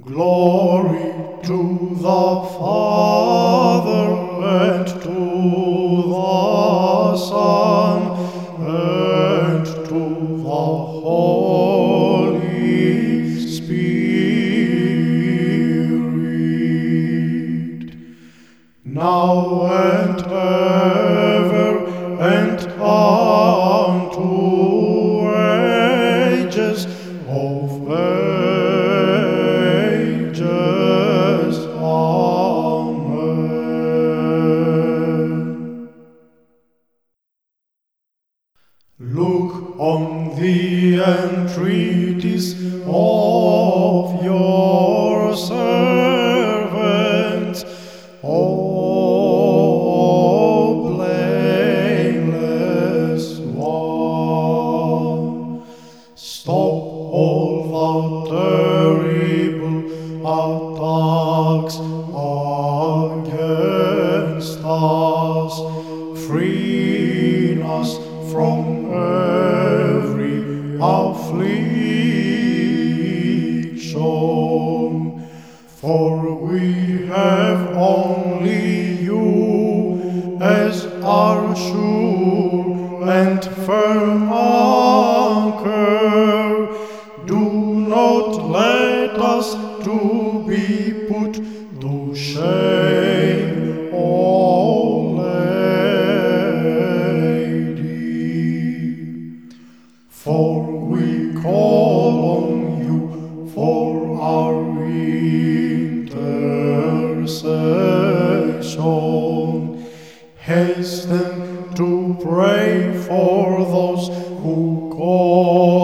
Glory to the Father and to the Son and to the Holy Spirit, now and ever and unto Look on the entreaties of your servants, O blameless one. Stop all the terrible attacks against us. Free us from every affliction. For we have only you as our sure and firm anchor. Do not let us to be call on you for our intercession. Hasten to pray for those who call